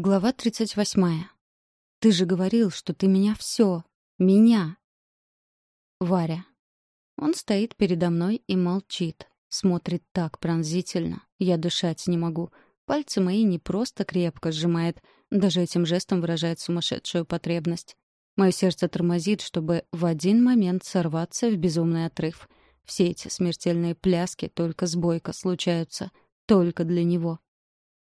Глава 38. Ты же говорил, что ты меня все. Меня. Варя. Он стоит передо мной и молчит. Смотрит так пронзительно. Я дышать не могу. Пальцы мои не просто крепко сжимает, даже этим жестом выражает сумасшедшую потребность. Мое сердце тормозит, чтобы в один момент сорваться в безумный отрыв. Все эти смертельные пляски только с Бойко случаются. Только для него.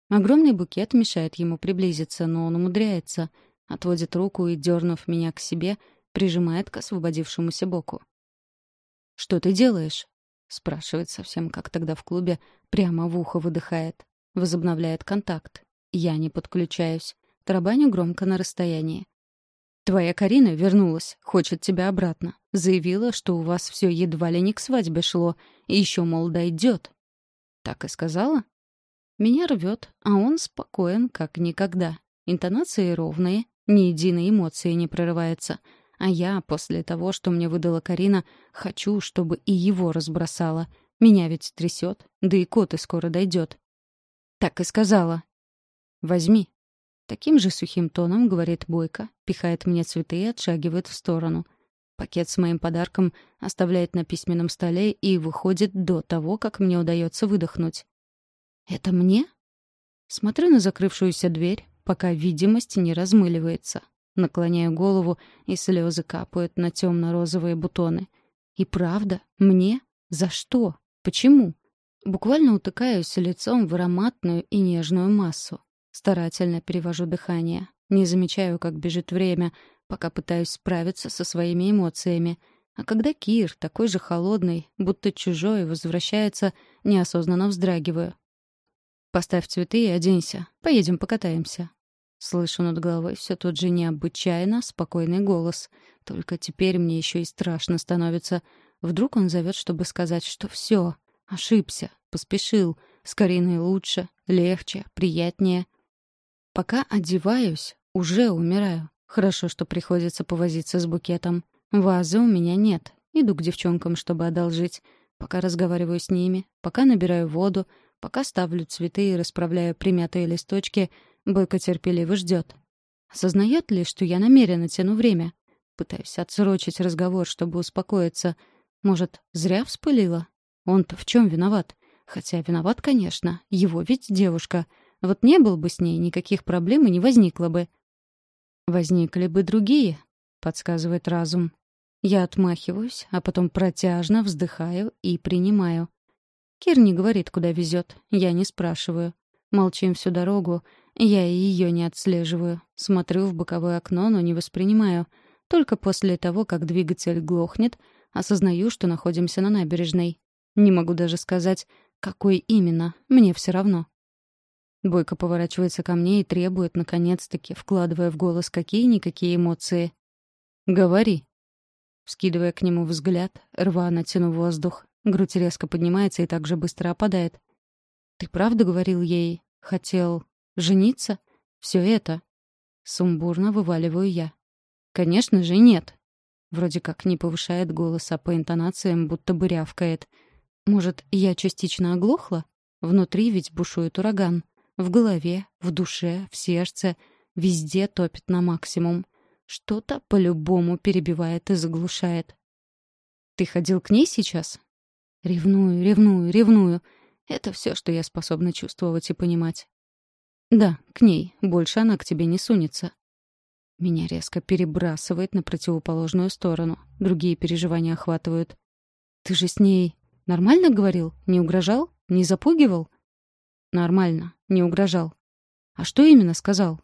Огромный букет мешает ему приблизиться, но он умудряется. Отводит руку и, дернув меня к себе, прижимает к освободившемуся боку. «Что ты делаешь?» — спрашивает совсем как тогда в клубе, прямо в ухо выдыхает. Возобновляет контакт. Я не подключаюсь. Тарабаню громко на расстоянии. «Твоя Карина вернулась, хочет тебя обратно. Заявила, что у вас все едва ли не к свадьбе шло, и еще, мол, дойдет». «Так и сказала?» Меня рвет, а он спокоен, как никогда. Интонации ровные, ни единой эмоции не прорывается. А я, после того, что мне выдала Карина, хочу, чтобы и его разбросала. Меня ведь трясет, да и кот и скоро дойдет. Так и сказала. «Возьми». Таким же сухим тоном говорит Бойко, пихает мне цветы и отшагивает в сторону. Пакет с моим подарком оставляет на письменном столе и выходит до того, как мне удается выдохнуть. «Это мне?» Смотрю на закрывшуюся дверь, пока видимость не размыливается. Наклоняю голову, и слезы капают на темно-розовые бутоны. И правда, мне? За что? Почему? Буквально утыкаюсь лицом в ароматную и нежную массу. Старательно перевожу дыхание. Не замечаю, как бежит время, пока пытаюсь справиться со своими эмоциями. А когда Кир, такой же холодный, будто чужой, возвращается, неосознанно вздрагиваю. Поставь цветы и оденься. Поедем покатаемся. Слышу над головой все тот же необычайно спокойный голос. Только теперь мне еще и страшно становится. Вдруг он зовет, чтобы сказать, что все, ошибся, поспешил, с Кариной лучше, легче, приятнее. Пока одеваюсь, уже умираю. Хорошо, что приходится повозиться с букетом. Вазы у меня нет. Иду к девчонкам, чтобы одолжить. Пока разговариваю с ними, пока набираю воду, Пока ставлю цветы и расправляю примятые листочки, Бойко терпеливо ждет. Осознает ли, что я намеренно тяну время? Пытаюсь отсрочить разговор, чтобы успокоиться. Может, зря вспылила? Он-то в чем виноват? Хотя виноват, конечно. Его ведь девушка. Вот не был бы с ней, никаких проблем и не возникло бы. «Возникли бы другие», — подсказывает разум. Я отмахиваюсь, а потом протяжно вздыхаю и принимаю. Кир не говорит, куда везет. Я не спрашиваю. Молчим всю дорогу. Я и ее не отслеживаю. Смотрю в боковое окно, но не воспринимаю. Только после того, как двигатель глохнет, осознаю, что находимся на набережной. Не могу даже сказать, какой именно. Мне все равно. Бойко поворачивается ко мне и требует, наконец-таки, вкладывая в голос какие-никакие эмоции. «Говори». Вскидывая к нему взгляд, рвано тяну воздух. Грудь резко поднимается и так же быстро опадает. «Ты правда говорил ей? Хотел жениться? Все это?» Сумбурно вываливаю я. «Конечно же нет». Вроде как не повышает голос, а по интонациям будто бы рявкает. «Может, я частично оглохла? Внутри ведь бушует ураган. В голове, в душе, в сердце. Везде топит на максимум. Что-то по-любому перебивает и заглушает. «Ты ходил к ней сейчас?» Ревную, ревную, ревную. Это все, что я способна чувствовать и понимать. Да, к ней. Больше она к тебе не сунется. Меня резко перебрасывает на противоположную сторону. Другие переживания охватывают. Ты же с ней нормально говорил? Не угрожал? Не запугивал? Нормально, не угрожал. А что именно сказал?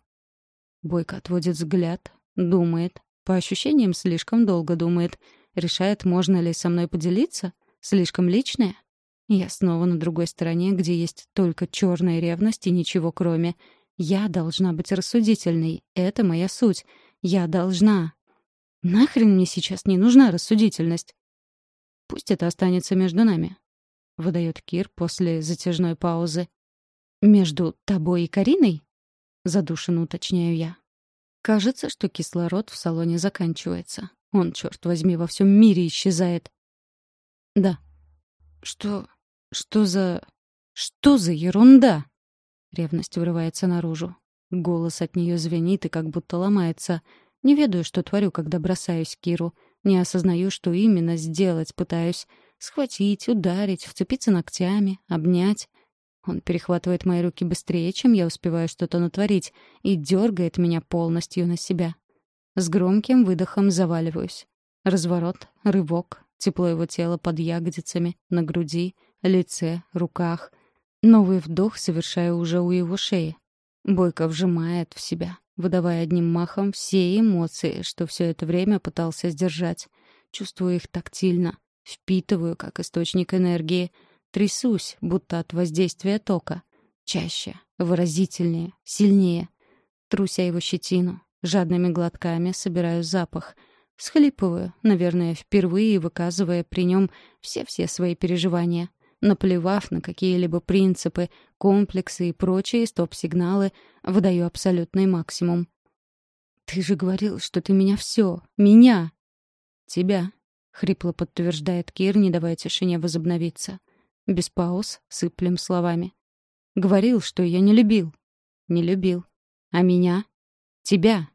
Бойко отводит взгляд, думает. По ощущениям, слишком долго думает. Решает, можно ли со мной поделиться? Слишком личное? Я снова на другой стороне, где есть только черная ревность и ничего кроме. Я должна быть рассудительной. Это моя суть. Я должна. Нахрен мне сейчас не нужна рассудительность? Пусть это останется между нами. Выдает Кир после затяжной паузы. Между тобой и Кариной? Задушенно уточняю я. Кажется, что кислород в салоне заканчивается. Он, черт возьми, во всем мире исчезает. Да. Что... что за... что за ерунда? Ревность вырывается наружу. Голос от нее звенит и как будто ломается. Не ведаю, что творю, когда бросаюсь Киру. Не осознаю, что именно сделать пытаюсь. Схватить, ударить, вцепиться ногтями, обнять. Он перехватывает мои руки быстрее, чем я успеваю что-то натворить, и дергает меня полностью на себя. С громким выдохом заваливаюсь. Разворот, рывок, тепло его тела под ягодицами, на груди, лице, руках. Новый вдох совершаю уже у его шеи. Бойко вжимает в себя, выдавая одним махом все эмоции, что все это время пытался сдержать. Чувствую их тактильно, впитываю как источник энергии, трясусь, будто от воздействия тока. Чаще, выразительнее, сильнее. Труся его щетину, жадными глотками собираю запах. Схлипываю, наверное, впервые выказывая при нем все-все свои переживания — Наплевав на какие-либо принципы, комплексы и прочие стоп-сигналы, выдаю абсолютный максимум. «Ты же говорил, что ты меня все, меня!» «Тебя», — хрипло подтверждает Кир, не давая тишине возобновиться. Без пауз сыплем словами. «Говорил, что я не любил». «Не любил. А меня?» «Тебя».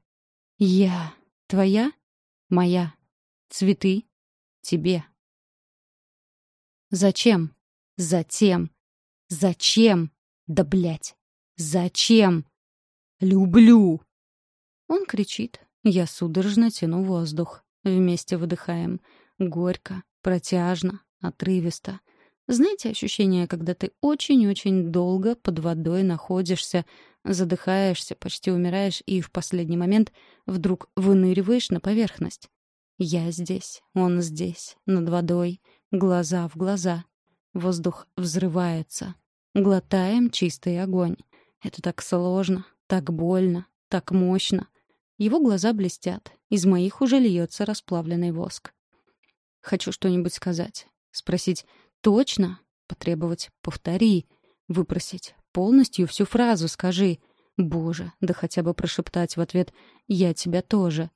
«Я. Твоя?» «Моя. Цветы?» «Тебе». «Зачем?» Затем. Зачем? Да блять. Зачем? Люблю. Он кричит. Я судорожно тяну воздух. Вместе выдыхаем. Горько, протяжно, отрывисто. Знаете ощущение, когда ты очень-очень долго под водой находишься, задыхаешься, почти умираешь и в последний момент вдруг выныриваешь на поверхность? Я здесь, он здесь, над водой, глаза в глаза. Воздух взрывается. Глотаем чистый огонь. Это так сложно, так больно, так мощно. Его глаза блестят. Из моих уже льется расплавленный воск. Хочу что-нибудь сказать. Спросить «точно?» Потребовать «повтори». Выпросить «полностью всю фразу скажи». Боже, да хотя бы прошептать в ответ «я тебя тоже».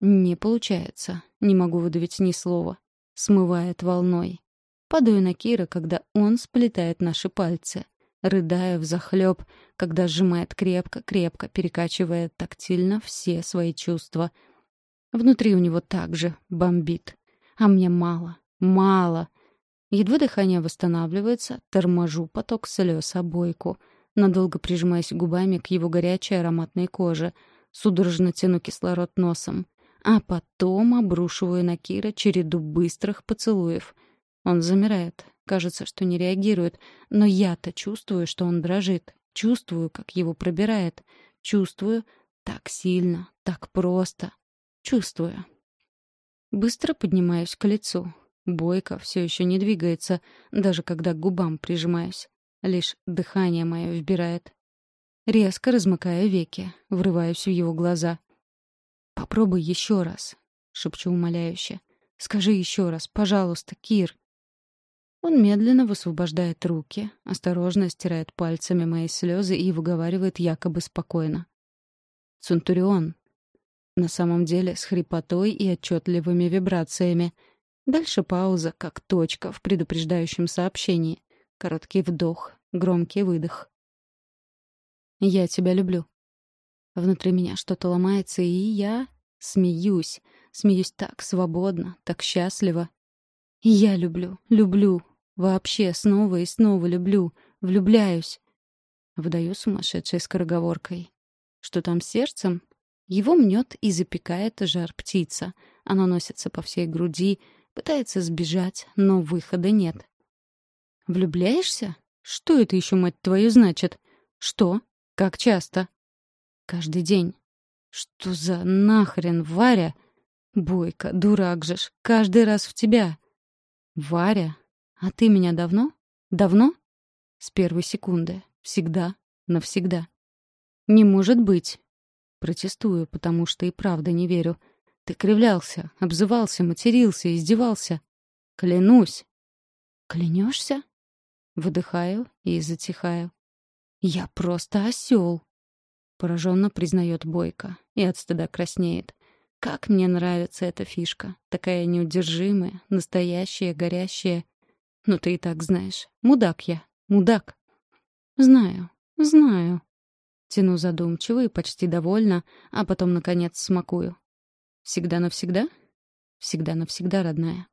Не получается. Не могу выдавить ни слова. Смывает волной. Падаю на Кира, когда он сплетает наши пальцы. Рыдаю взахлёб, когда сжимает крепко-крепко, перекачивая тактильно все свои чувства. Внутри у него также бомбит. А мне мало, мало. Едва дыхание восстанавливается, торможу поток слез обойку. Надолго прижимаясь губами к его горячей ароматной коже. Судорожно тяну кислород носом. А потом обрушиваю на Кира череду быстрых поцелуев — он замирает. Кажется, что не реагирует. Но я-то чувствую, что он дрожит. Чувствую, как его пробирает. Чувствую так сильно, так просто. Чувствую. Быстро поднимаюсь к лицу. Бойко все еще не двигается, даже когда к губам прижимаюсь. Лишь дыхание мое вбирает. Резко размыкая веки, врываюсь в его глаза. «Попробуй еще раз», — шепчу умоляюще. «Скажи еще раз, пожалуйста, Кир». Он медленно высвобождает руки, осторожно стирает пальцами мои слезы и выговаривает якобы спокойно. «Центурион». На самом деле с хрипотой и отчетливыми вибрациями. Дальше пауза, как точка в предупреждающем сообщении. Короткий вдох, громкий выдох. «Я тебя люблю». Внутри меня что-то ломается, и я смеюсь. Смеюсь так свободно, так счастливо. Я люблю, люблю, Вообще снова и снова люблю, влюбляюсь. Выдаю сумасшедшей скороговоркой. Что там с сердцем? Его мнет и запекает жар птица. Оно носится по всей груди, пытается сбежать, но выхода нет. Влюбляешься? Что это еще, мать твою, значит? Что? Как часто? Каждый день. Что за нахрен, Варя? Бойко, дурак же ж, каждый раз в тебя. Варя, а ты меня давно? Давно? С первой секунды. Всегда. Навсегда. Не может быть. Протестую, потому что и правда не верю. Ты кривлялся, обзывался, матерился, издевался. Клянусь. Клянешься? Выдыхаю и затихаю. Я просто осел. Пораженно признает Бойко и от стыда краснеет. Как мне нравится эта фишка. Такая неудержимая, настоящая, горящая. Ну ты и так знаешь. Мудак я. Мудак. Знаю. Знаю. Тяну задумчиво и почти довольна, а потом, наконец, смакую. Всегда навсегда? Всегда навсегда, родная.